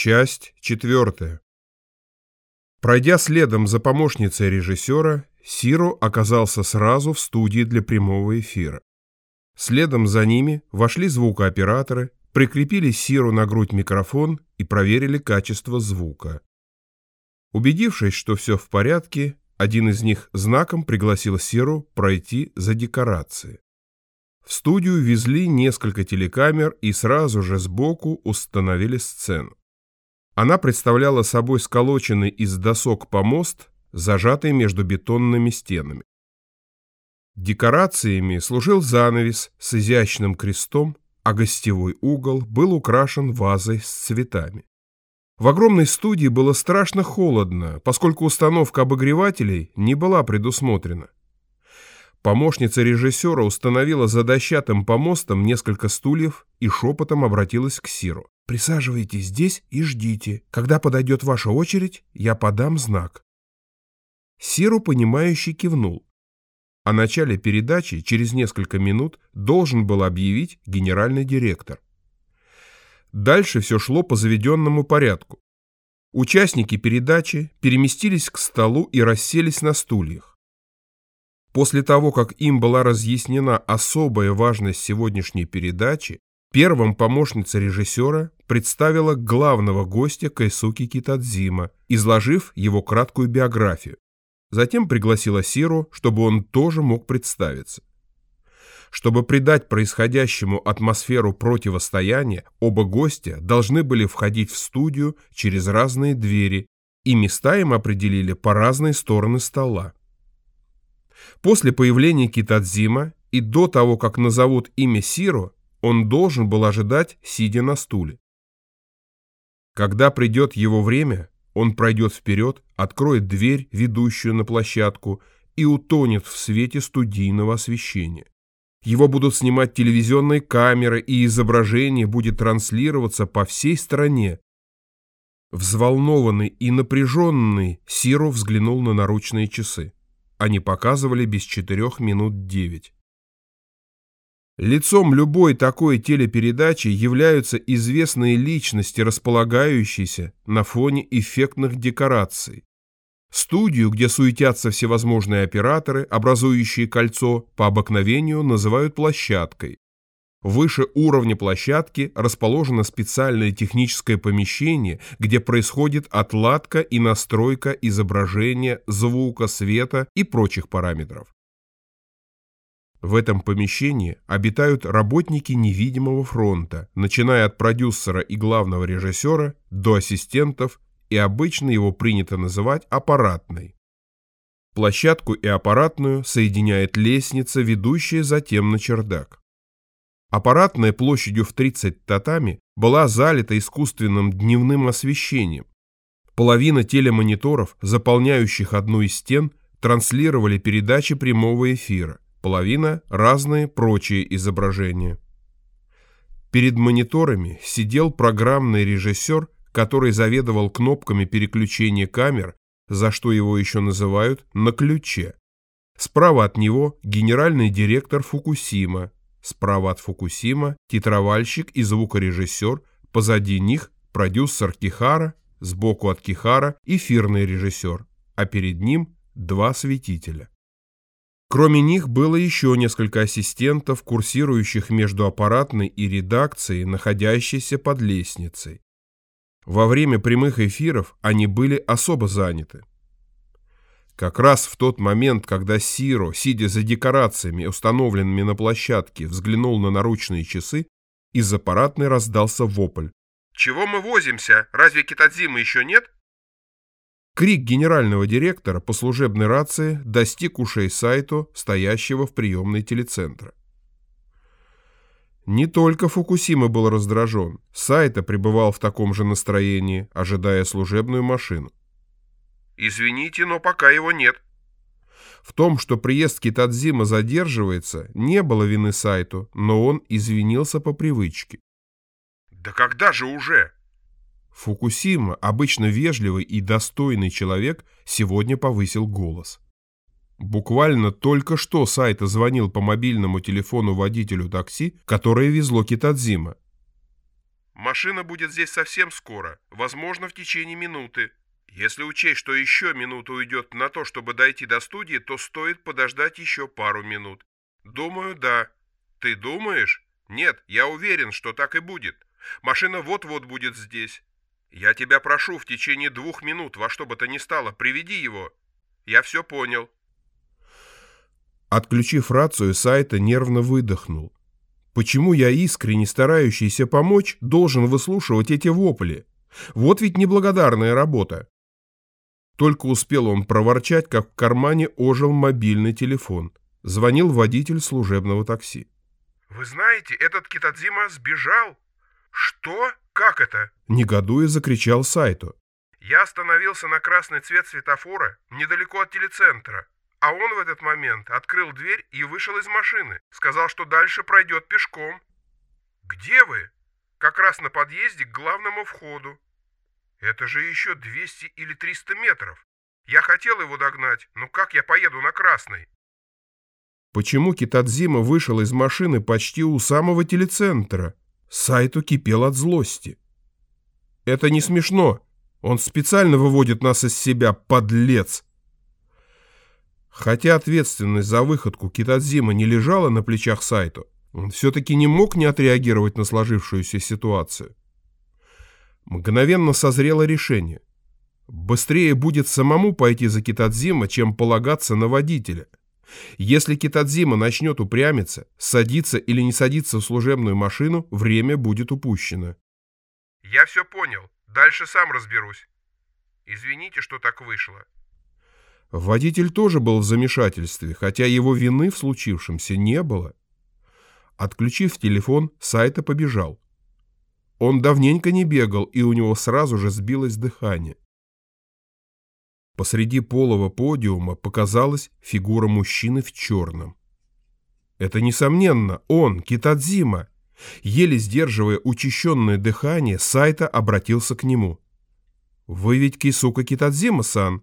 Часть четвертая. Пройдя следом за помощницей режиссера, Сиро оказался сразу в студии для прямого эфира. Следом за ними вошли звукооператоры, прикрепили Сиру на грудь микрофон и проверили качество звука. Убедившись, что все в порядке, один из них знаком пригласил Сиру пройти за декорации. В студию везли несколько телекамер и сразу же сбоку установили сцену. Она представляла собой сколоченный из досок помост, зажатый между бетонными стенами. Декорациями служил занавес с изящным крестом, а гостевой угол был украшен вазой с цветами. В огромной студии было страшно холодно, поскольку установка обогревателей не была предусмотрена. Помощница режиссера установила за дощатым помостом несколько стульев и шепотом обратилась к Сиру. Присаживайтесь здесь и ждите. Когда подойдет ваша очередь, я подам знак». Сиру, понимающий, кивнул. О начале передачи через несколько минут должен был объявить генеральный директор. Дальше все шло по заведенному порядку. Участники передачи переместились к столу и расселись на стульях. После того, как им была разъяснена особая важность сегодняшней передачи, Первым помощница режиссера представила главного гостя Кайсуки Китадзима, изложив его краткую биографию. Затем пригласила Сиру, чтобы он тоже мог представиться. Чтобы придать происходящему атмосферу противостояния, оба гостя должны были входить в студию через разные двери, и места им определили по разные стороны стола. После появления Китадзима и до того, как назовут имя Сиру, он должен был ожидать, сидя на стуле. Когда придет его время, он пройдет вперед, откроет дверь, ведущую на площадку, и утонет в свете студийного освещения. Его будут снимать телевизионные камеры, и изображение будет транслироваться по всей стране. Взволнованный и напряженный, Сиро взглянул на наручные часы. Они показывали без четырех минут девять. Лицом любой такой телепередачи являются известные личности, располагающиеся на фоне эффектных декораций. Студию, где суетятся всевозможные операторы, образующие кольцо, по обыкновению называют площадкой. Выше уровня площадки расположено специальное техническое помещение, где происходит отладка и настройка изображения, звука, света и прочих параметров. В этом помещении обитают работники невидимого фронта, начиная от продюсера и главного режиссера до ассистентов, и обычно его принято называть аппаратной. Площадку и аппаратную соединяет лестница, ведущая затем на чердак. Аппаратная площадью в 30 татами была залита искусственным дневным освещением. Половина телемониторов, заполняющих одну из стен, транслировали передачи прямого эфира – половина – разные прочие изображения. Перед мониторами сидел программный режиссер, который заведовал кнопками переключения камер, за что его еще называют «на ключе». Справа от него генеральный директор Фукусима, справа от Фукусима титровальщик и звукорежиссер, позади них продюсер Кихара, сбоку от Кихара эфирный режиссер, а перед ним два светителя. Кроме них было еще несколько ассистентов, курсирующих между аппаратной и редакцией, находящейся под лестницей. Во время прямых эфиров они были особо заняты. Как раз в тот момент, когда Сиро, сидя за декорациями, установленными на площадке, взглянул на наручные часы, из аппаратной раздался вопль. «Чего мы возимся? Разве Китадзимы еще нет?» Крик генерального директора по служебной рации достиг ушей Сайто, стоящего в приемной телецентра. Не только Фукусима был раздражен, Сайто пребывал в таком же настроении, ожидая служебную машину. «Извините, но пока его нет». В том, что приезд Китадзима задерживается, не было вины Сайто, но он извинился по привычке. «Да когда же уже?» Фукусима, обычно вежливый и достойный человек, сегодня повысил голос. Буквально только что Сайта звонил по мобильному телефону водителю такси, которое везло Китадзима. Машина будет здесь совсем скоро, возможно, в течение минуты. Если учесть, что еще минута уйдет на то, чтобы дойти до студии, то стоит подождать еще пару минут. Думаю, да. Ты думаешь? Нет, я уверен, что так и будет. Машина вот-вот будет здесь. Я тебя прошу в течение двух минут, во что бы то ни стало, приведи его. Я все понял. Отключив рацию, Сайта нервно выдохнул. Почему я, искренне старающийся помочь, должен выслушивать эти вопли? Вот ведь неблагодарная работа. Только успел он проворчать, как в кармане ожил мобильный телефон. Звонил водитель служебного такси. «Вы знаете, этот Китадзима сбежал?» «Что? Как это?» Негодуя закричал Сайто. «Я остановился на красный цвет светофора недалеко от телецентра, а он в этот момент открыл дверь и вышел из машины. Сказал, что дальше пройдет пешком. «Где вы?» «Как раз на подъезде к главному входу. Это же еще 200 или 300 метров. Я хотел его догнать, но как я поеду на красный? Почему Китадзима вышел из машины почти у самого телецентра? Сайту кипел от злости. Это не смешно. Он специально выводит нас из себя, подлец. Хотя ответственность за выходку Китадзима не лежала на плечах Сайту, он все-таки не мог не отреагировать на сложившуюся ситуацию. Мгновенно созрело решение. Быстрее будет самому пойти за Китадзима, чем полагаться на водителя. Если Китадзима начнет упрямиться, садиться или не садиться в служебную машину, время будет упущено. «Я все понял. Дальше сам разберусь. Извините, что так вышло». Водитель тоже был в замешательстве, хотя его вины в случившемся не было. Отключив телефон, Сайта побежал. Он давненько не бегал, и у него сразу же сбилось дыхание. Посреди полого подиума показалась фигура мужчины в черном. Это, несомненно, он, Китадзима. Еле сдерживая учащенное дыхание, Сайта обратился к нему. «Вы ведь Кисука Китадзима-сан?»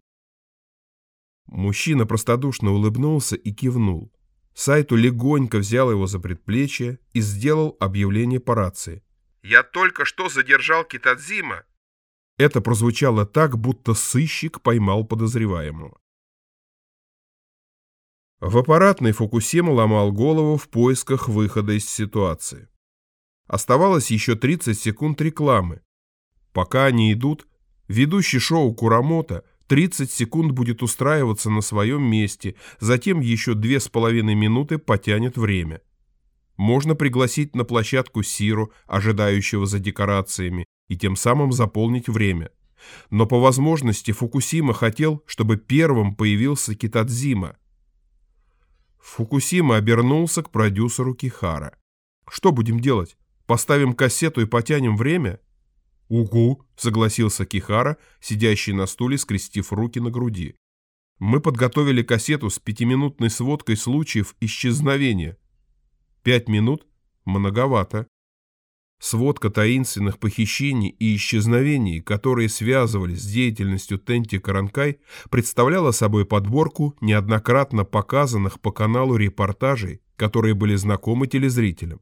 Мужчина простодушно улыбнулся и кивнул. Сайту легонько взял его за предплечье и сделал объявление по рации. Я только что задержал Китадзима. Это прозвучало так, будто сыщик поймал подозреваемого. В аппаратной Фукусима ломал голову в поисках выхода из ситуации. Оставалось еще 30 секунд рекламы. Пока они идут, ведущий шоу Курамото 30 секунд будет устраиваться на своем месте, затем еще две с половиной минуты потянет время. Можно пригласить на площадку Сиру, ожидающего за декорациями, и тем самым заполнить время. Но по возможности Фукусима хотел, чтобы первым появился Китадзима. Фукусима обернулся к продюсеру Кихара. «Что будем делать? Поставим кассету и потянем время?» «Угу», — согласился Кихара, сидящий на стуле, скрестив руки на груди. «Мы подготовили кассету с пятиминутной сводкой случаев исчезновения. Пять минут – многовато. Сводка таинственных похищений и исчезновений, которые связывались с деятельностью Тенти Каранкай, представляла собой подборку неоднократно показанных по каналу репортажей, которые были знакомы телезрителям.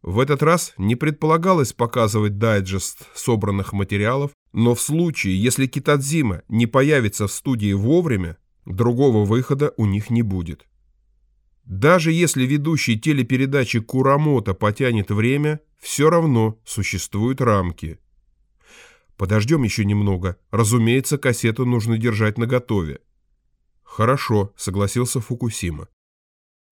В этот раз не предполагалось показывать дайджест собранных материалов, но в случае, если Китадзима не появится в студии вовремя, другого выхода у них не будет. Даже если ведущий телепередачи Курамото потянет время, все равно существуют рамки. Подождем еще немного. Разумеется, кассету нужно держать наготове. Хорошо, согласился Фукусима.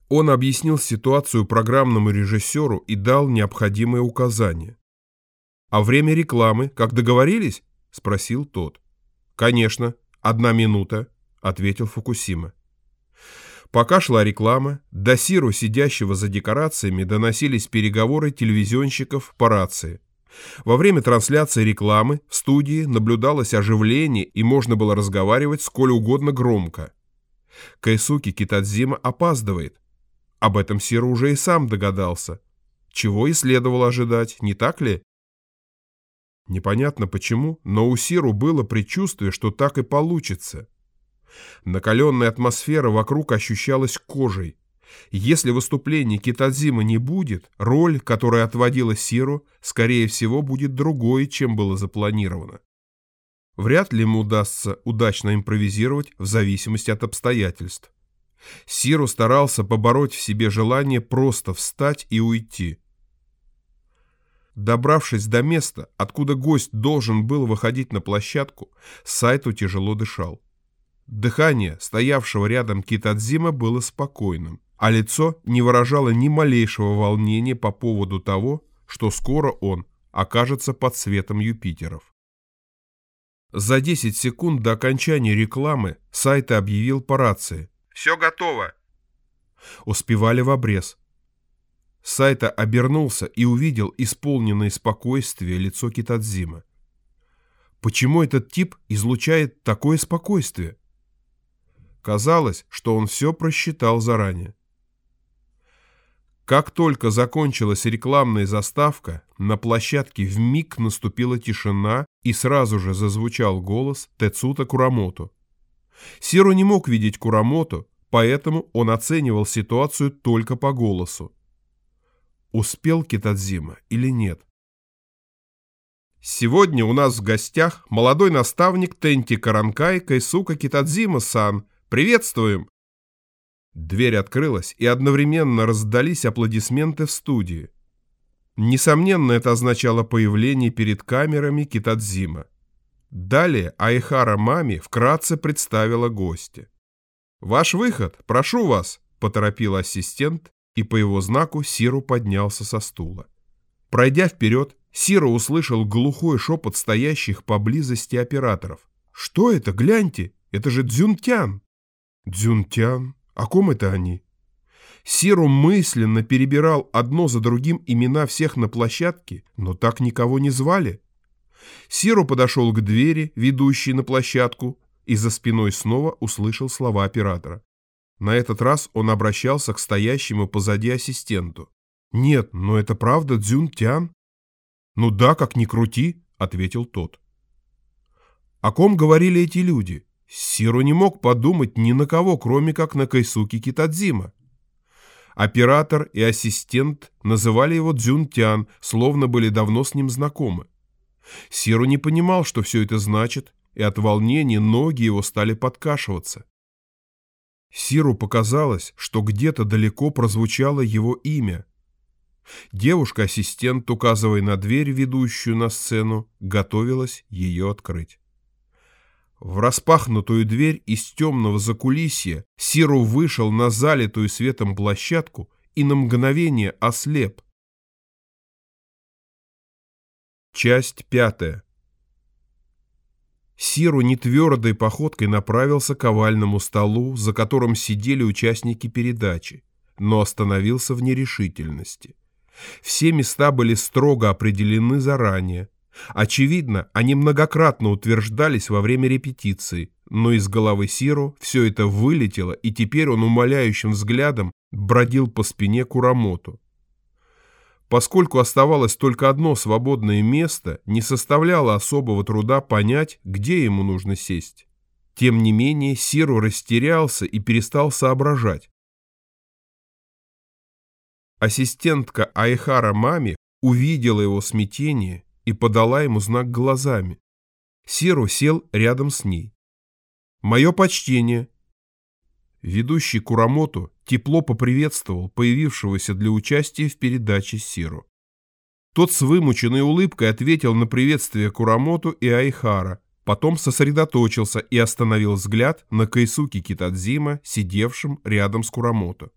Он объяснил ситуацию программному режиссеру и дал необходимые указания. «А время рекламы, как договорились?» – спросил тот. «Конечно, одна минута», – ответил Фукусима. Пока шла реклама, до Сиру, сидящего за декорациями, доносились переговоры телевизионщиков по рации. Во время трансляции рекламы в студии наблюдалось оживление и можно было разговаривать сколь угодно громко. Кайсуки Китадзима опаздывает. Об этом Сиру уже и сам догадался. Чего и следовало ожидать, не так ли? Непонятно почему, но у Сиру было предчувствие, что так и получится. Накаленная атмосфера вокруг ощущалась кожей. Если выступления Китадзима не будет, роль, которая отводила Сиру, скорее всего, будет другой, чем было запланировано. Вряд ли ему удастся удачно импровизировать в зависимости от обстоятельств. Сиру старался побороть в себе желание просто встать и уйти. Добравшись до места, откуда гость должен был выходить на площадку, Сайту тяжело дышал. Дыхание стоявшего рядом Китадзима было спокойным, а лицо не выражало ни малейшего волнения по поводу того, что скоро он окажется под светом Юпитеров. За 10 секунд до окончания рекламы Сайта объявил по рации. «Все готово!» Успевали в обрез. Сайта обернулся и увидел исполненное спокойствие лицо Китадзима. Почему этот тип излучает такое спокойствие? Казалось, что он все просчитал заранее. Как только закончилась рекламная заставка, на площадке вмиг наступила тишина и сразу же зазвучал голос Тецута Курамото. Сиру не мог видеть Курамото, поэтому он оценивал ситуацию только по голосу. Успел Китадзима или нет? Сегодня у нас в гостях молодой наставник Тенти Каранкай Кайсука Китадзима-сан. Приветствуем! Дверь открылась, и одновременно раздались аплодисменты в студии. Несомненно, это означало появление перед камерами Китадзима. Далее Айхара Мами вкратце представила гостя. «Ваш выход, прошу вас», — поторопил ассистент, и по его знаку Сиру поднялся со стула. Пройдя вперед, Сиро услышал глухой шепот стоящих поблизости операторов. «Что это? Гляньте! Это же Дзюнтян!» «Дзюнтян? О ком это они? Сиру мысленно перебирал одно за другим имена всех на площадке, но так никого не звали. Сиру подошел к двери, ведущей на площадку, и за спиной снова услышал слова оператора. На этот раз он обращался к стоящему позади ассистенту. «Нет, но это правда Дзюн Тян?» «Ну да, как ни крути», — ответил тот. О ком говорили эти люди? Сиру не мог подумать ни на кого, кроме как на Кайсуки Китадзима. Оператор и ассистент называли его Дзюнтян, словно были давно с ним знакомы. Сиру не понимал, что все это значит, и от волнения ноги его стали подкашиваться. Сиру показалось, что где-то далеко прозвучало его имя. Девушка-ассистент, указывая на дверь, ведущую на сцену, готовилась ее открыть. В распахнутую дверь из темного закулисья Сиру вышел на залитую светом площадку и на мгновение ослеп. Часть пятая. Сиру нетвердой походкой направился к овальному столу, за которым сидели участники передачи, но остановился в нерешительности. Все места были строго определены заранее, Очевидно, они многократно утверждались во время репетиции, но из головы Сиру все это вылетело, и теперь он умоляющим взглядом бродил по спине Курамоту. Поскольку оставалось только одно свободное место, не составляло особого труда понять, где ему нужно сесть. Тем не менее, Сиру растерялся и перестал соображать. Ассистентка Айхара Мами увидела его смятение и подала ему знак глазами. Сиру сел рядом с ней. «Мое почтение!» Ведущий Курамоту тепло поприветствовал появившегося для участия в передаче Сиру. Тот с вымученной улыбкой ответил на приветствие Курамоту и Айхара, потом сосредоточился и остановил взгляд на Кайсуки Китадзима, сидевшим рядом с Курамото.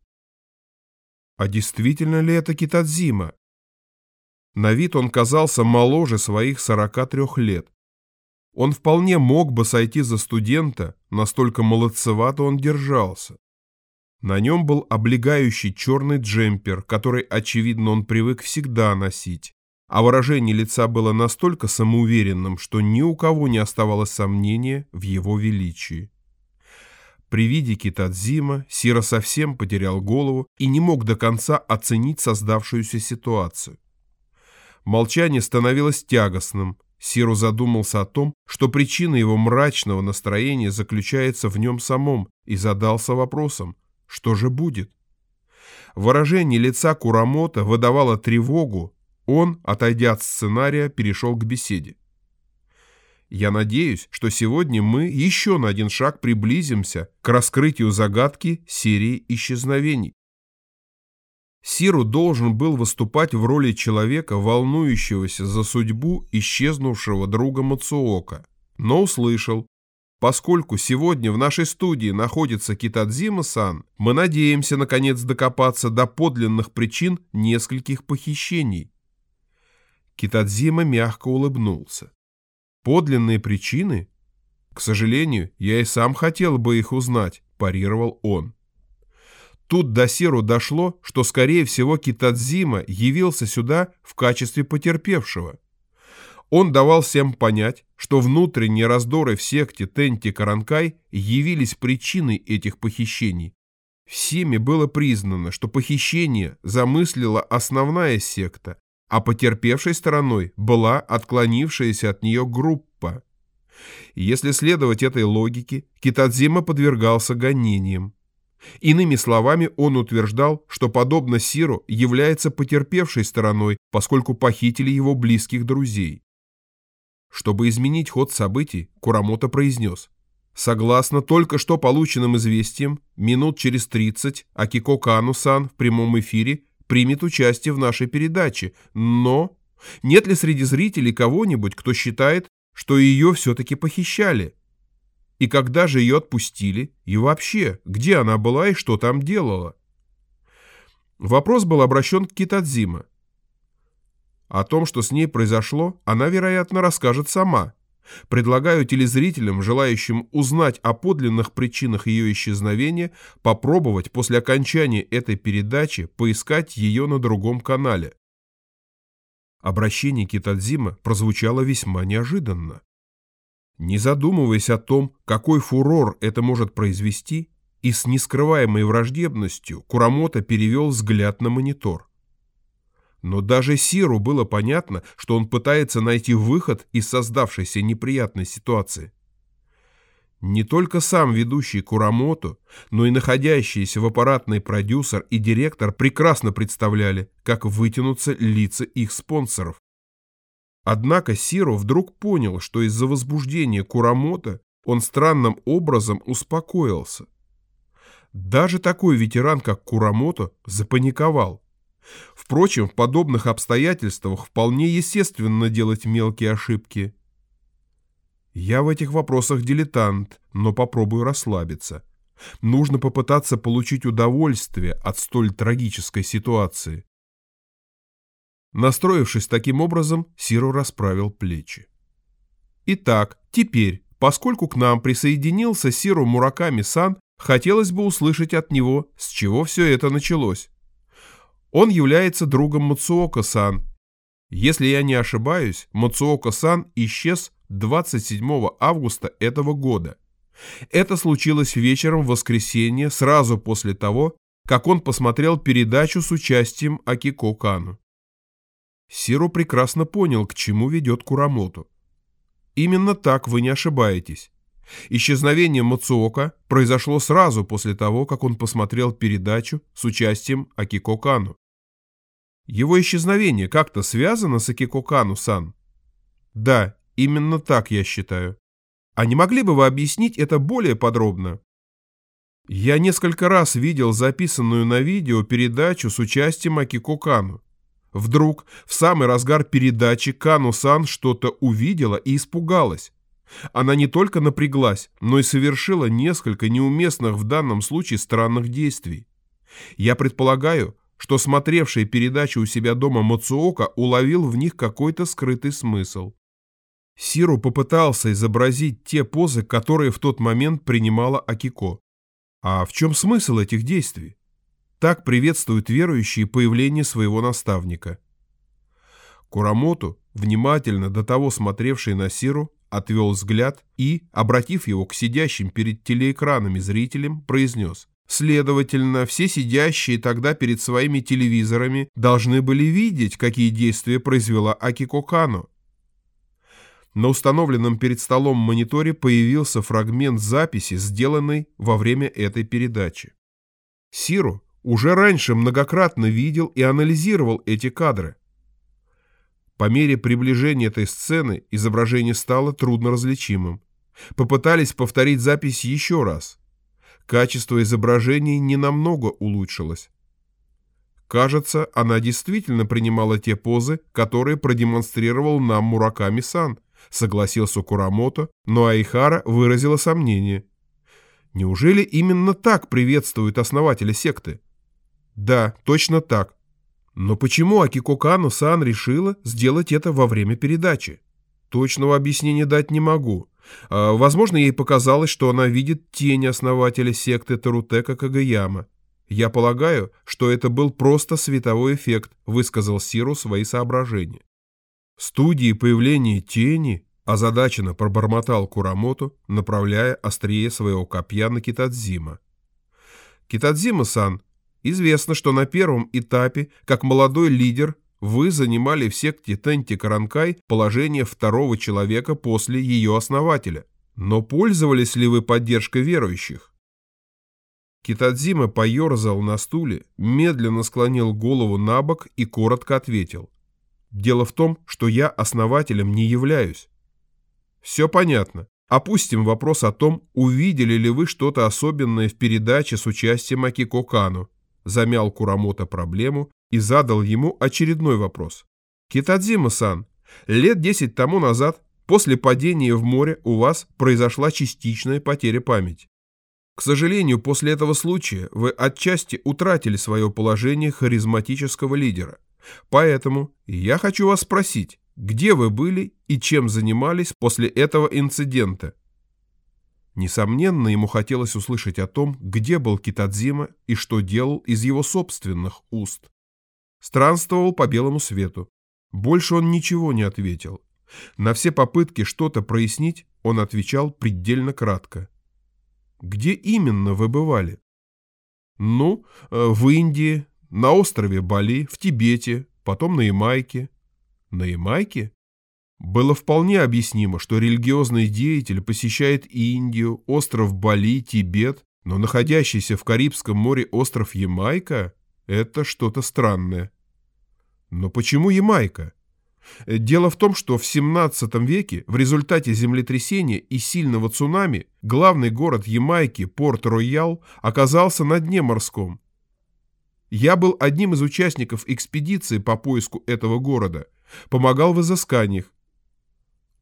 А действительно ли это Китадзима, на вид он казался моложе своих 43 лет. Он вполне мог бы сойти за студента, настолько молодцевато он держался. На нем был облегающий черный джемпер, который, очевидно, он привык всегда носить, а выражение лица было настолько самоуверенным, что ни у кого не оставалось сомнения в его величии. При виде Китадзима Сира совсем потерял голову и не мог до конца оценить создавшуюся ситуацию. Молчание становилось тягостным. Сиру задумался о том, что причина его мрачного настроения заключается в нем самом, и задался вопросом, что же будет? Выражение лица Курамота выдавало тревогу, он, отойдя от сценария, перешел к беседе. Я надеюсь, что сегодня мы еще на один шаг приблизимся к раскрытию загадки серии исчезновений. Сиру должен был выступать в роли человека, волнующегося за судьбу исчезнувшего друга Мацуока, но услышал, поскольку сегодня в нашей студии находится Китадзима-сан, мы надеемся наконец докопаться до подлинных причин нескольких похищений. Китадзима мягко улыбнулся. Подлинные причины? К сожалению, я и сам хотел бы их узнать, парировал он. Тут до Серу дошло, что, скорее всего, Китадзима явился сюда в качестве потерпевшего. Он давал всем понять, что внутренние раздоры в секте Тенти Каранкай явились причиной этих похищений. Всеми было признано, что похищение замыслила основная секта, а потерпевшей стороной была отклонившаяся от нее группа. Если следовать этой логике, Китадзима подвергался гонениям. Иными словами, он утверждал, что, подобно Сиру, является потерпевшей стороной, поскольку похитили его близких друзей. Чтобы изменить ход событий, Курамото произнес. Согласно только что полученным известиям, минут через 30 Акико Кану-сан в прямом эфире примет участие в нашей передаче, но нет ли среди зрителей кого-нибудь, кто считает, что ее все-таки похищали? И когда же ее отпустили? И вообще, где она была и что там делала? Вопрос был обращен к Китадзима. О том, что с ней произошло, она, вероятно, расскажет сама. Предлагаю телезрителям, желающим узнать о подлинных причинах ее исчезновения, попробовать после окончания этой передачи поискать ее на другом канале. Обращение Китадзима прозвучало весьма неожиданно. Не задумываясь о том, какой фурор это может произвести, и с нескрываемой враждебностью Курамото перевел взгляд на монитор. Но даже Сиру было понятно, что он пытается найти выход из создавшейся неприятной ситуации. Не только сам ведущий Курамото, но и находящийся в аппаратной продюсер и директор прекрасно представляли, как вытянутся лица их спонсоров. Однако Сиро вдруг понял, что из-за возбуждения Курамото он странным образом успокоился. Даже такой ветеран, как Курамото, запаниковал. Впрочем, в подобных обстоятельствах вполне естественно делать мелкие ошибки. Я в этих вопросах дилетант, но попробую расслабиться. Нужно попытаться получить удовольствие от столь трагической ситуации. Настроившись таким образом, Сиро расправил плечи. Итак, теперь, поскольку к нам присоединился Сиро Мураками-сан, хотелось бы услышать от него, с чего все это началось. Он является другом Мацуока-сан. Если я не ошибаюсь, Мацуока-сан исчез 27 августа этого года. Это случилось вечером в воскресенье, сразу после того, как он посмотрел передачу с участием Акико Кану. Сиро прекрасно понял, к чему ведет Курамоту. Именно так вы не ошибаетесь. Исчезновение Мацуока произошло сразу после того, как он посмотрел передачу с участием Акико Кану. Его исчезновение как-то связано с Акико Кану-сан? Да, именно так я считаю. А не могли бы вы объяснить это более подробно? Я несколько раз видел записанную на видео передачу с участием Акико Кану. Вдруг, в самый разгар передачи, Кану-сан что-то увидела и испугалась. Она не только напряглась, но и совершила несколько неуместных в данном случае странных действий. Я предполагаю, что смотревший передачу у себя дома Мацуока уловил в них какой-то скрытый смысл. Сиру попытался изобразить те позы, которые в тот момент принимала Акико. А в чем смысл этих действий? Так приветствуют верующие появление своего наставника. Курамоту, внимательно до того смотревший на Сиру, отвел взгляд и, обратив его к сидящим перед телеэкранами зрителям, произнес Следовательно, все сидящие тогда перед своими телевизорами должны были видеть, какие действия произвела Акико Кано. На установленном перед столом мониторе появился фрагмент записи, сделанной во время этой передачи. Сиру, уже раньше многократно видел и анализировал эти кадры. По мере приближения этой сцены изображение стало трудно различимым. Попытались повторить запись еще раз. Качество изображений ненамного улучшилось. Кажется, она действительно принимала те позы, которые продемонстрировал нам Мураками-сан, согласился Курамото, но Айхара выразила сомнение. Неужели именно так приветствуют основателя секты? Да, точно так. Но почему Акико Кану-сан решила сделать это во время передачи? Точного объяснения дать не могу. А, возможно, ей показалось, что она видит тень основателя секты Тарутека Кагаяма. «Я полагаю, что это был просто световой эффект», — высказал Сиру свои соображения. Студии появления тени озадаченно пробормотал Курамото, направляя острие своего копья на Китадзима. «Китадзима-сан, известно, что на первом этапе, как молодой лидер, вы занимали в секте Тенти Каранкай положение второго человека после ее основателя. Но пользовались ли вы поддержкой верующих? Китадзима поерзал на стуле, медленно склонил голову на бок и коротко ответил. «Дело в том, что я основателем не являюсь». «Все понятно. Опустим вопрос о том, увидели ли вы что-то особенное в передаче с участием Акико Кану». Замял Курамото проблему и задал ему очередной вопрос. «Китадзима-сан, лет десять тому назад, после падения в море, у вас произошла частичная потеря памяти. К сожалению, после этого случая вы отчасти утратили свое положение харизматического лидера. Поэтому я хочу вас спросить, где вы были и чем занимались после этого инцидента? Несомненно, ему хотелось услышать о том, где был Китадзима и что делал из его собственных уст. Странствовал по белому свету. Больше он ничего не ответил. На все попытки что-то прояснить он отвечал предельно кратко. Где именно вы бывали? Ну, э, в Индии, на острове Бали, в Тибете, потом на Ямайке. На Ямайке? Было вполне объяснимо, что религиозный деятель посещает Индию, остров Бали, Тибет, но находящийся в Карибском море остров Ямайка – это что-то странное. Но почему Ямайка? Дело в том, что в 17 веке в результате землетрясения и сильного цунами главный город Ямайки, Порт-Роял, оказался на дне морском. Я был одним из участников экспедиции по поиску этого города, помогал в изысканиях.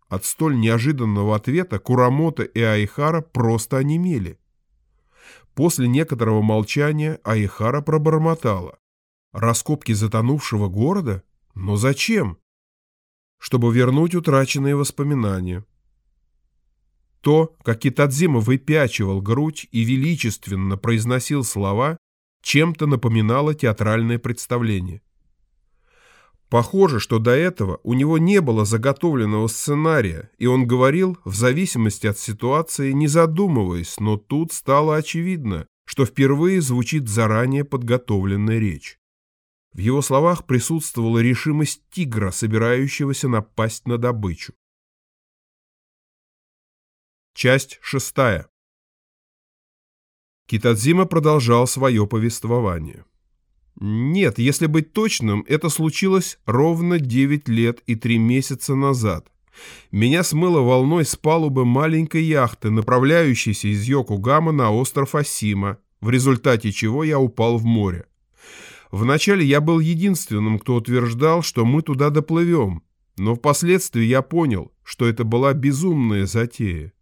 От столь неожиданного ответа Курамото и Айхара просто онемели. После некоторого молчания Айхара пробормотала. Раскопки затонувшего города? Но зачем? чтобы вернуть утраченные воспоминания. То, как Китадзима выпячивал грудь и величественно произносил слова, чем-то напоминало театральное представление. Похоже, что до этого у него не было заготовленного сценария, и он говорил в зависимости от ситуации, не задумываясь, но тут стало очевидно, что впервые звучит заранее подготовленная речь. В его словах присутствовала решимость тигра, собирающегося напасть на добычу. Часть шестая. Китадзима продолжал свое повествование. Нет, если быть точным, это случилось ровно 9 лет и 3 месяца назад. Меня смыло волной с палубы маленькой яхты, направляющейся из Йокугама на остров Асима, в результате чего я упал в море. Вначале я был единственным, кто утверждал, что мы туда доплывем, но впоследствии я понял, что это была безумная затея.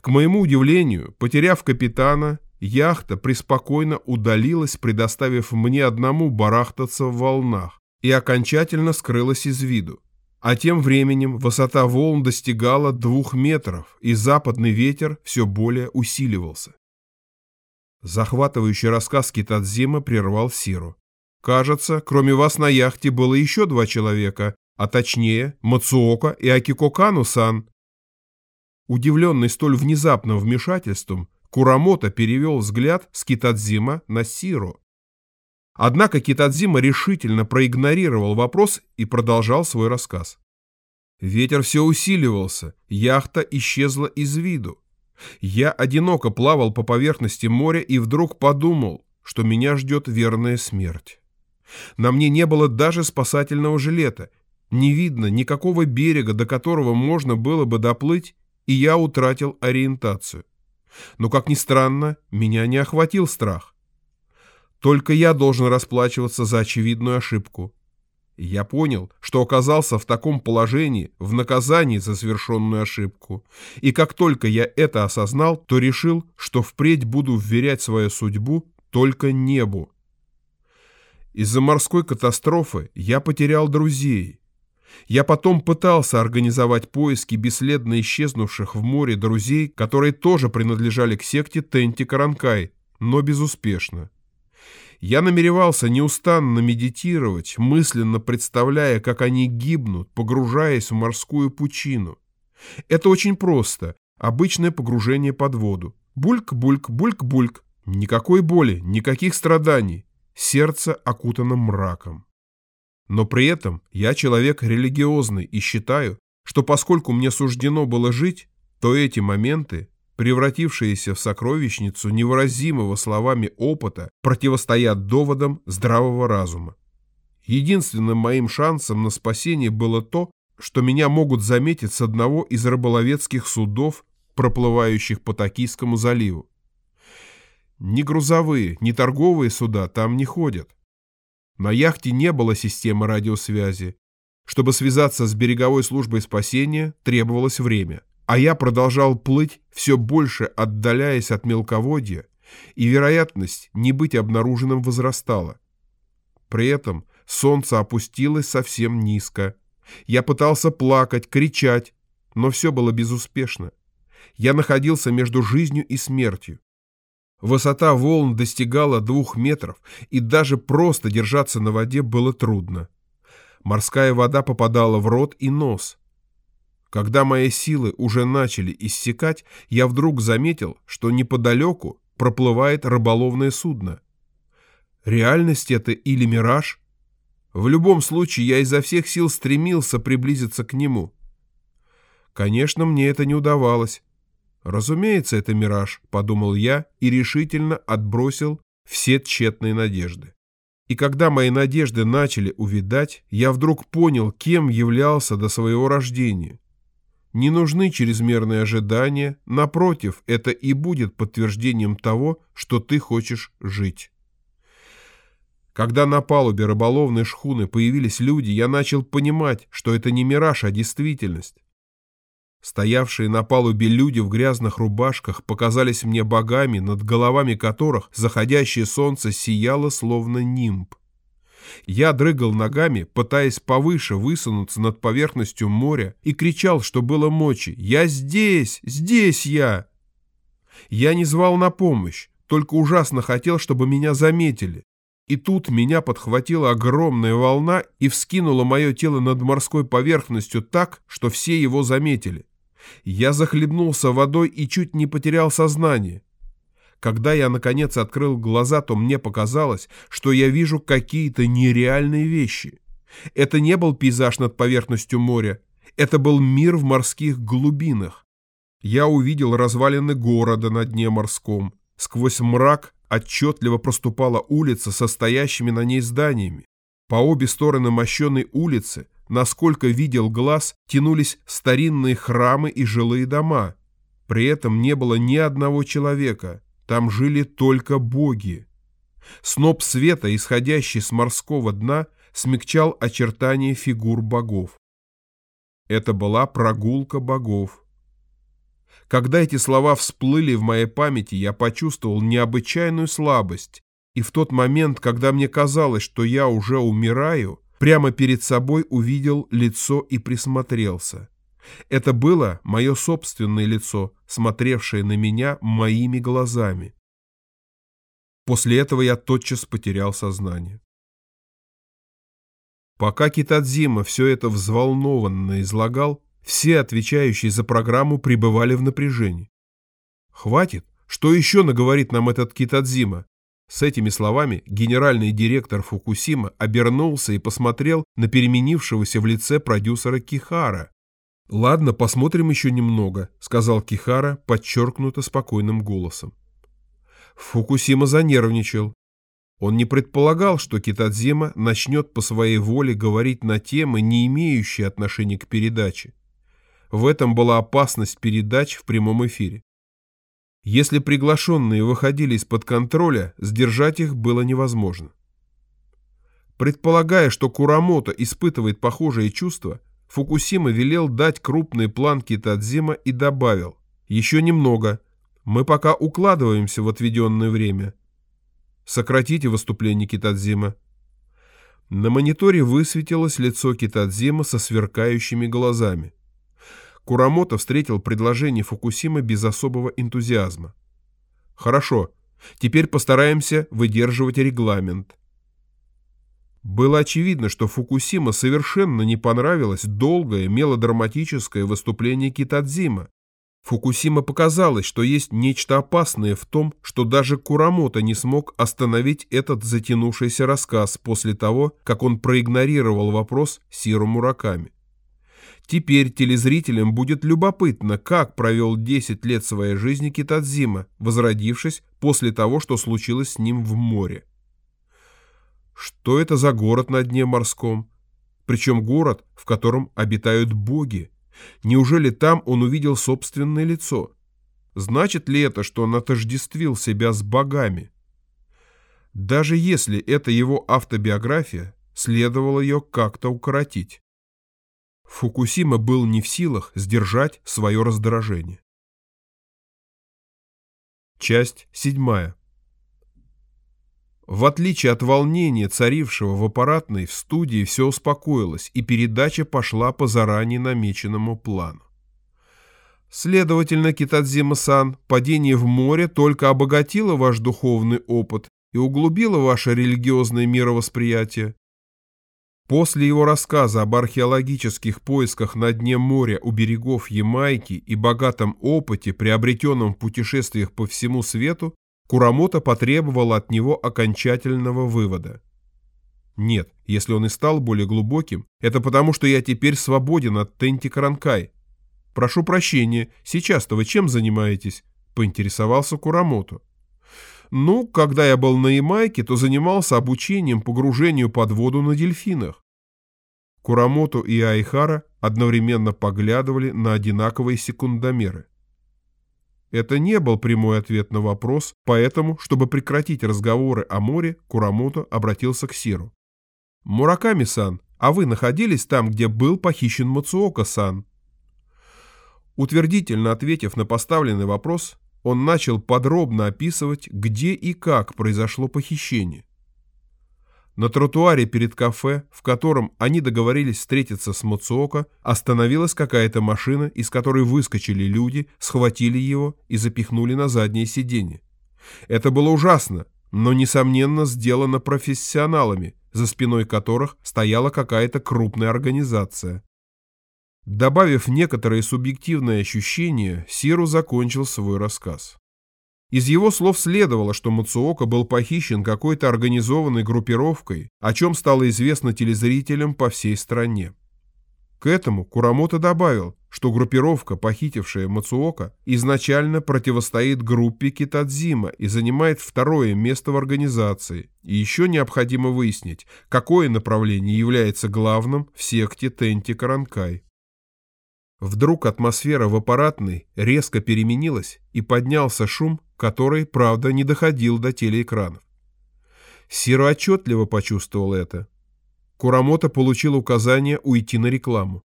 К моему удивлению, потеряв капитана, яхта преспокойно удалилась, предоставив мне одному барахтаться в волнах, и окончательно скрылась из виду. А тем временем высота волн достигала двух метров, и западный ветер все более усиливался. Захватывающий рассказ Китадзима прервал Сиру. Кажется, кроме вас на яхте было еще два человека, а точнее Мацуока и Акико Кану-сан. Удивленный столь внезапным вмешательством, Курамото перевел взгляд с Китадзима на Сиру. Однако Китадзима решительно проигнорировал вопрос и продолжал свой рассказ. Ветер все усиливался, яхта исчезла из виду. Я одиноко плавал по поверхности моря и вдруг подумал, что меня ждет верная смерть. На мне не было даже спасательного жилета, не видно никакого берега, до которого можно было бы доплыть, и я утратил ориентацию. Но, как ни странно, меня не охватил страх. Только я должен расплачиваться за очевидную ошибку. Я понял, что оказался в таком положении в наказании за совершенную ошибку. И как только я это осознал, то решил, что впредь буду вверять свою судьбу только небу. Из-за морской катастрофы я потерял друзей. Я потом пытался организовать поиски бесследно исчезнувших в море друзей, которые тоже принадлежали к секте Тенти Каранкай, но безуспешно. Я намеревался неустанно медитировать, мысленно представляя, как они гибнут, погружаясь в морскую пучину. Это очень просто. Обычное погружение под воду. Бульк-бульк, бульк-бульк. Никакой боли, никаких страданий. Сердце окутано мраком. Но при этом я человек религиозный и считаю, что поскольку мне суждено было жить, то эти моменты превратившиеся в сокровищницу невыразимого словами опыта, противостоят доводам здравого разума. Единственным моим шансом на спасение было то, что меня могут заметить с одного из рыболовецких судов, проплывающих по Токийскому заливу. Ни грузовые, ни торговые суда там не ходят. На яхте не было системы радиосвязи. Чтобы связаться с береговой службой спасения, требовалось время а я продолжал плыть, все больше отдаляясь от мелководья, и вероятность не быть обнаруженным возрастала. При этом солнце опустилось совсем низко. Я пытался плакать, кричать, но все было безуспешно. Я находился между жизнью и смертью. Высота волн достигала двух метров, и даже просто держаться на воде было трудно. Морская вода попадала в рот и нос. Когда мои силы уже начали иссякать, я вдруг заметил, что неподалеку проплывает рыболовное судно. Реальность это или мираж? В любом случае, я изо всех сил стремился приблизиться к нему. Конечно, мне это не удавалось. Разумеется, это мираж, подумал я и решительно отбросил все тщетные надежды. И когда мои надежды начали увядать, я вдруг понял, кем являлся до своего рождения. Не нужны чрезмерные ожидания, напротив, это и будет подтверждением того, что ты хочешь жить. Когда на палубе рыболовной шхуны появились люди, я начал понимать, что это не мираж, а действительность. Стоявшие на палубе люди в грязных рубашках показались мне богами, над головами которых заходящее солнце сияло словно нимб. Я дрыгал ногами, пытаясь повыше высунуться над поверхностью моря, и кричал, что было мочи. «Я здесь! Здесь я!» Я не звал на помощь, только ужасно хотел, чтобы меня заметили. И тут меня подхватила огромная волна и вскинула мое тело над морской поверхностью так, что все его заметили. Я захлебнулся водой и чуть не потерял сознание. Когда я, наконец, открыл глаза, то мне показалось, что я вижу какие-то нереальные вещи. Это не был пейзаж над поверхностью моря, это был мир в морских глубинах. Я увидел развалины города на дне морском. Сквозь мрак отчетливо проступала улица со стоящими на ней зданиями. По обе стороны мощенной улицы, насколько видел глаз, тянулись старинные храмы и жилые дома. При этом не было ни одного человека. Там жили только боги. Сноп света, исходящий с морского дна, смягчал очертания фигур богов. Это была прогулка богов. Когда эти слова всплыли в моей памяти, я почувствовал необычайную слабость, и в тот момент, когда мне казалось, что я уже умираю, прямо перед собой увидел лицо и присмотрелся. Это было мое собственное лицо, смотревшее на меня моими глазами. После этого я тотчас потерял сознание. Пока Китадзима все это взволнованно излагал, все отвечающие за программу пребывали в напряжении. «Хватит? Что еще наговорит нам этот Китадзима?» С этими словами генеральный директор Фукусима обернулся и посмотрел на переменившегося в лице продюсера Кихара, «Ладно, посмотрим еще немного», — сказал Кихара подчеркнуто спокойным голосом. Фукусима занервничал. Он не предполагал, что Китадзима начнет по своей воле говорить на темы, не имеющие отношения к передаче. В этом была опасность передач в прямом эфире. Если приглашенные выходили из-под контроля, сдержать их было невозможно. Предполагая, что Курамото испытывает похожие чувства, Фукусима велел дать крупный план Китадзима и добавил «Еще немного. Мы пока укладываемся в отведенное время. Сократите выступление Китадзима». На мониторе высветилось лицо Китадзима со сверкающими глазами. Курамото встретил предложение Фукусимы без особого энтузиазма. «Хорошо, теперь постараемся выдерживать регламент». Было очевидно, что Фукусима совершенно не понравилось долгое мелодраматическое выступление Китадзима. Фукусима показалось, что есть нечто опасное в том, что даже Курамото не смог остановить этот затянувшийся рассказ после того, как он проигнорировал вопрос Сиру Мураками. Теперь телезрителям будет любопытно, как провел 10 лет своей жизни Китадзима, возродившись после того, что случилось с ним в море. Что это за город на дне морском? Причем город, в котором обитают боги. Неужели там он увидел собственное лицо? Значит ли это, что он отождествил себя с богами? Даже если это его автобиография, следовало ее как-то укоротить. Фукусима был не в силах сдержать свое раздражение. Часть седьмая. В отличие от волнения, царившего в аппаратной, в студии все успокоилось, и передача пошла по заранее намеченному плану. Следовательно, Китадзима-сан, падение в море только обогатило ваш духовный опыт и углубило ваше религиозное мировосприятие. После его рассказа об археологических поисках на дне моря у берегов Ямайки и богатом опыте, приобретенном в путешествиях по всему свету, Курамото потребовал от него окончательного вывода. Нет, если он и стал более глубоким, это потому, что я теперь свободен от Тенти Каранкай. Прошу прощения, сейчас-то вы чем занимаетесь? Поинтересовался Курамото. Ну, когда я был на Ямайке, то занимался обучением погружению под воду на дельфинах. Курамото и Айхара одновременно поглядывали на одинаковые секундомеры. Это не был прямой ответ на вопрос, поэтому, чтобы прекратить разговоры о море, Курамото обратился к Сиру. «Мураками-сан, а вы находились там, где был похищен Мацуока-сан?» Утвердительно ответив на поставленный вопрос, он начал подробно описывать, где и как произошло похищение. На тротуаре перед кафе, в котором они договорились встретиться с Муцуока, остановилась какая-то машина, из которой выскочили люди, схватили его и запихнули на заднее сиденье. Это было ужасно, но, несомненно, сделано профессионалами, за спиной которых стояла какая-то крупная организация. Добавив некоторые субъективные ощущения, Сиру закончил свой рассказ. Из его слов следовало, что Мацуока был похищен какой-то организованной группировкой, о чем стало известно телезрителям по всей стране. К этому Курамото добавил, что группировка, похитившая Мацуока, изначально противостоит группе Китадзима и занимает второе место в организации. И еще необходимо выяснить, какое направление является главным в секте Тенти Каранкай. Вдруг атмосфера в аппаратной резко переменилась и поднялся шум, который, правда, не доходил до телеэкранов. Сиро отчетливо почувствовал это. Курамото получил указание уйти на рекламу.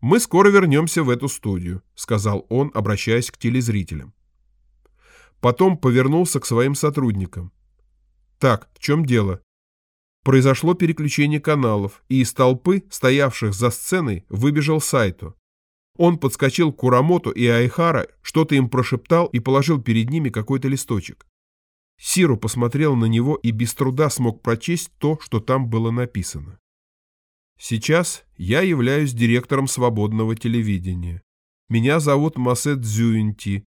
«Мы скоро вернемся в эту студию», — сказал он, обращаясь к телезрителям. Потом повернулся к своим сотрудникам. «Так, в чем дело?» Произошло переключение каналов, и из толпы, стоявших за сценой, выбежал Сайто. Он подскочил к Курамоту и Айхара, что-то им прошептал и положил перед ними какой-то листочек. Сиру посмотрел на него и без труда смог прочесть то, что там было написано. Сейчас я являюсь директором свободного телевидения. Меня зовут Масе Дзюинти.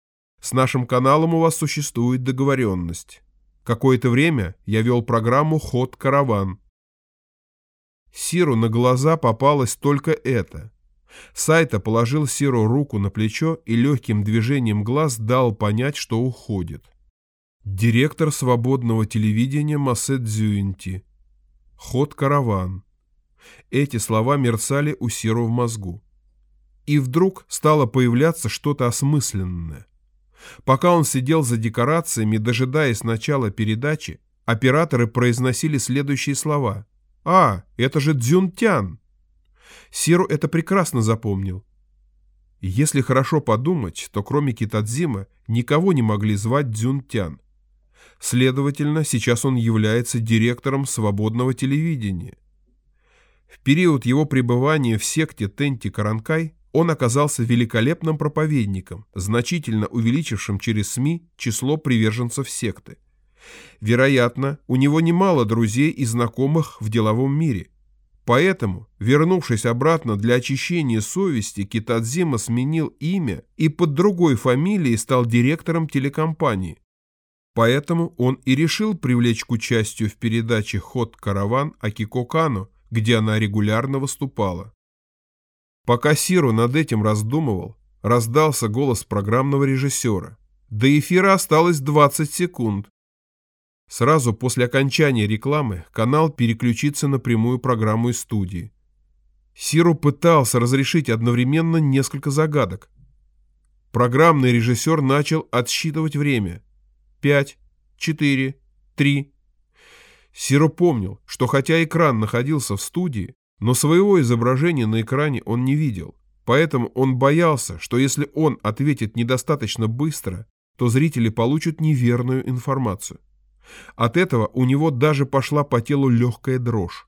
С нашим каналом у вас существует договоренность. Какое-то время я вел программу «Ход караван». Сиру на глаза попалось только это. Сайта положил Сиру руку на плечо и легким движением глаз дал понять, что уходит. Директор свободного телевидения Массе Дзюинти. Ход караван. Эти слова мерцали у Сиру в мозгу. И вдруг стало появляться что-то осмысленное. Пока он сидел за декорациями, дожидаясь начала передачи, операторы произносили следующие слова. «А, это же Дзюнтян!» Сиру это прекрасно запомнил. Если хорошо подумать, то кроме Китадзима никого не могли звать Дзюнтян. Следовательно, сейчас он является директором свободного телевидения. В период его пребывания в секте Тенти Каранкай он оказался великолепным проповедником, значительно увеличившим через СМИ число приверженцев секты. Вероятно, у него немало друзей и знакомых в деловом мире. Поэтому, вернувшись обратно для очищения совести, Китадзима сменил имя и под другой фамилией стал директором телекомпании. Поэтому он и решил привлечь к участию в передаче «Ход караван» Акико Кано, где она регулярно выступала. Пока Сиру над этим раздумывал, раздался голос программного режиссера. До эфира осталось 20 секунд. Сразу после окончания рекламы канал переключится на прямую программу из студии. Сиру пытался разрешить одновременно несколько загадок. Программный режиссер начал отсчитывать время. Пять, четыре, три. Сиро помнил, что хотя экран находился в студии, но своего изображения на экране он не видел, поэтому он боялся, что если он ответит недостаточно быстро, то зрители получат неверную информацию. От этого у него даже пошла по телу легкая дрожь.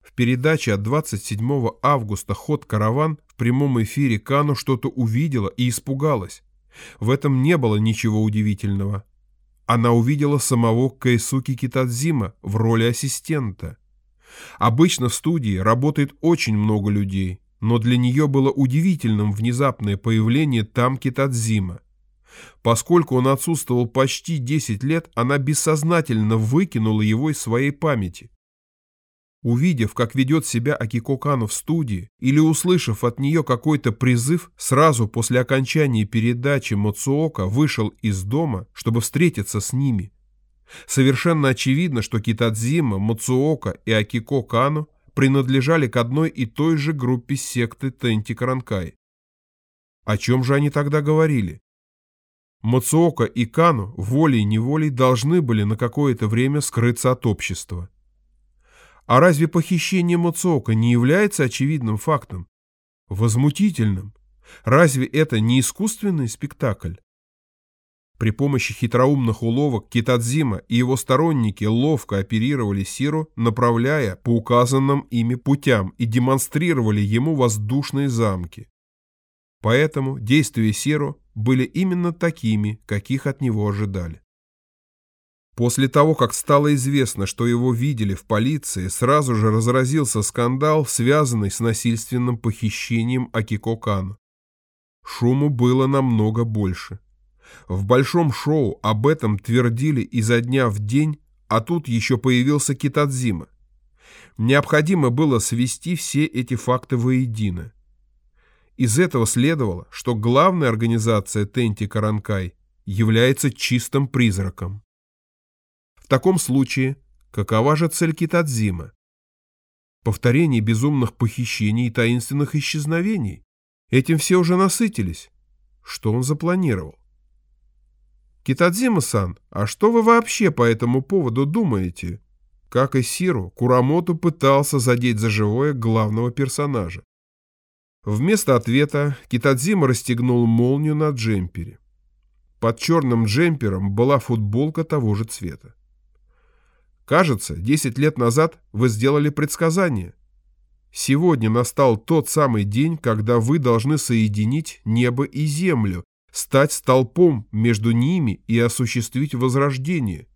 В передаче от 27 августа «Ход караван» в прямом эфире Кану что-то увидела и испугалась. В этом не было ничего удивительного. Она увидела самого Кайсуки Китадзима в роли ассистента. Обычно в студии работает очень много людей, но для нее было удивительным внезапное появление там Китадзима. Поскольку он отсутствовал почти 10 лет, она бессознательно выкинула его из своей памяти. Увидев, как ведет себя Акико Кану в студии, или услышав от нее какой-то призыв, сразу после окончания передачи Моцуока вышел из дома, чтобы встретиться с ними. Совершенно очевидно, что Китадзима, Моцуока и Акико Кану принадлежали к одной и той же группе секты Тенти Каранкай. О чем же они тогда говорили? Моцуока и Кану волей-неволей должны были на какое-то время скрыться от общества. А разве похищение Моцуока не является очевидным фактом? Возмутительным. Разве это не искусственный спектакль? При помощи хитроумных уловок Китадзима и его сторонники ловко оперировали Сиру, направляя по указанным ими путям и демонстрировали ему воздушные замки. Поэтому действия Сиру были именно такими, каких от него ожидали. После того, как стало известно, что его видели в полиции, сразу же разразился скандал, связанный с насильственным похищением Акико Кану. Шуму было намного больше. В большом шоу об этом твердили изо дня в день, а тут еще появился Китадзима. Необходимо было свести все эти факты воедино. Из этого следовало, что главная организация Тенти Каранкай является чистым призраком. В таком случае, какова же цель Китадзима? Повторение безумных похищений и таинственных исчезновений. Этим все уже насытились. Что он запланировал? Китадзима-сан, а что вы вообще по этому поводу думаете? Как и Сиру, Курамоту пытался задеть за живое главного персонажа. Вместо ответа Китадзима расстегнул молнию на джемпере. Под черным джемпером была футболка того же цвета. Кажется, 10 лет назад вы сделали предсказание. Сегодня настал тот самый день, когда вы должны соединить небо и землю, стать столпом между ними и осуществить возрождение.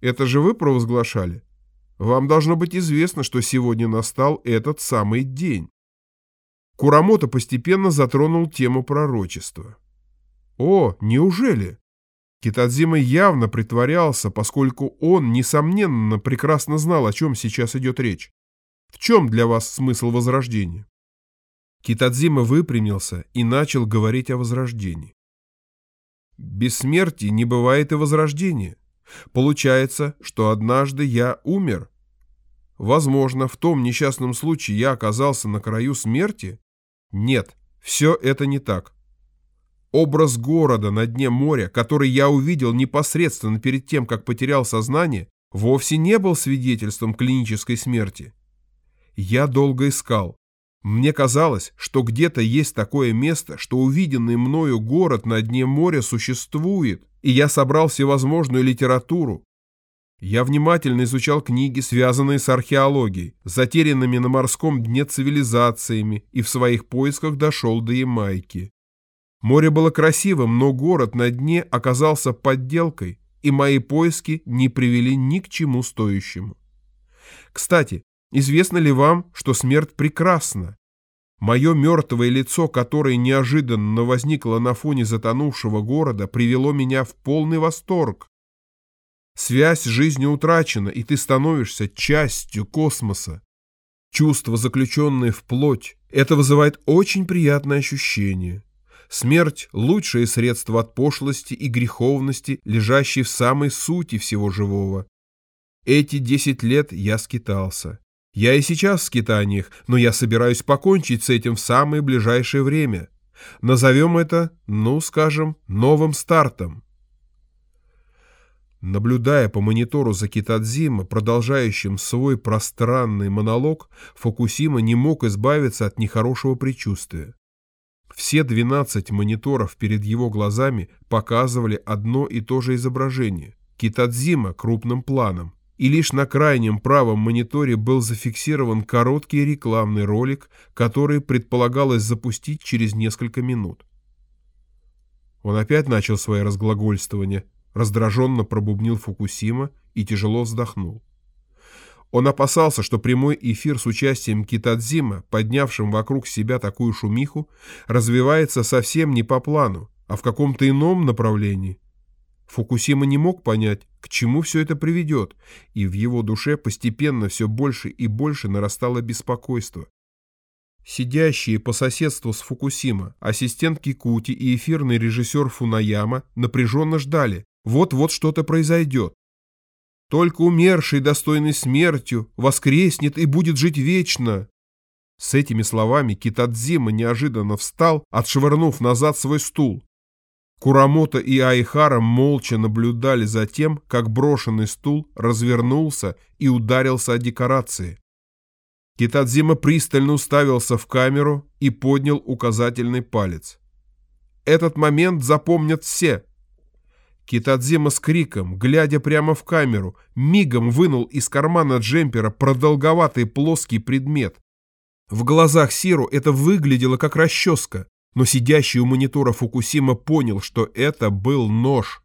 Это же вы провозглашали? Вам должно быть известно, что сегодня настал этот самый день. Курамото постепенно затронул тему пророчества. О, неужели? Китадзима явно притворялся, поскольку он, несомненно, прекрасно знал, о чем сейчас идет речь. В чем для вас смысл возрождения? Китадзима выпрямился и начал говорить о возрождении. Без смерти не бывает и возрождения. Получается, что однажды я умер. Возможно, в том несчастном случае я оказался на краю смерти? Нет, все это не так. Образ города на дне моря, который я увидел непосредственно перед тем, как потерял сознание, вовсе не был свидетельством клинической смерти. Я долго искал. Мне казалось, что где-то есть такое место, что увиденный мною город на дне моря существует, и я собрал всевозможную литературу. Я внимательно изучал книги, связанные с археологией, затерянными на морском дне цивилизациями, и в своих поисках дошел до Ямайки. Море было красивым, но город на дне оказался подделкой, и мои поиски не привели ни к чему стоящему. Кстати, известно ли вам, что смерть прекрасна? Мое мертвое лицо, которое неожиданно возникло на фоне затонувшего города, привело меня в полный восторг. Связь с жизнью утрачена, и ты становишься частью космоса. Чувство, заключенное в плоть, это вызывает очень приятное ощущение. Смерть – лучшее средство от пошлости и греховности, лежащей в самой сути всего живого. Эти десять лет я скитался. Я и сейчас в скитаниях, но я собираюсь покончить с этим в самое ближайшее время. Назовем это, ну, скажем, новым стартом. Наблюдая по монитору за Китадзима, продолжающим свой пространный монолог, Фукусима не мог избавиться от нехорошего предчувствия. Все 12 мониторов перед его глазами показывали одно и то же изображение – Китадзима крупным планом, и лишь на крайнем правом мониторе был зафиксирован короткий рекламный ролик, который предполагалось запустить через несколько минут. Он опять начал свои разглагольствования, раздраженно пробубнил Фукусима и тяжело вздохнул. Он опасался, что прямой эфир с участием Китадзима, поднявшим вокруг себя такую шумиху, развивается совсем не по плану, а в каком-то ином направлении. Фукусима не мог понять, к чему все это приведет, и в его душе постепенно все больше и больше нарастало беспокойство. Сидящие по соседству с Фукусима, ассистент Кикути и эфирный режиссер Фунаяма напряженно ждали, вот-вот что-то произойдет. Только умерший, достойный смертью, воскреснет и будет жить вечно. С этими словами Китадзима неожиданно встал, отшвырнув назад свой стул. Курамото и Айхара молча наблюдали за тем, как брошенный стул развернулся и ударился о декорации. Китадзима пристально уставился в камеру и поднял указательный палец. Этот момент запомнят все, Китадзима с криком, глядя прямо в камеру, мигом вынул из кармана джемпера продолговатый плоский предмет. В глазах Сиру это выглядело как расческа, но сидящий у монитора Фукусима понял, что это был нож.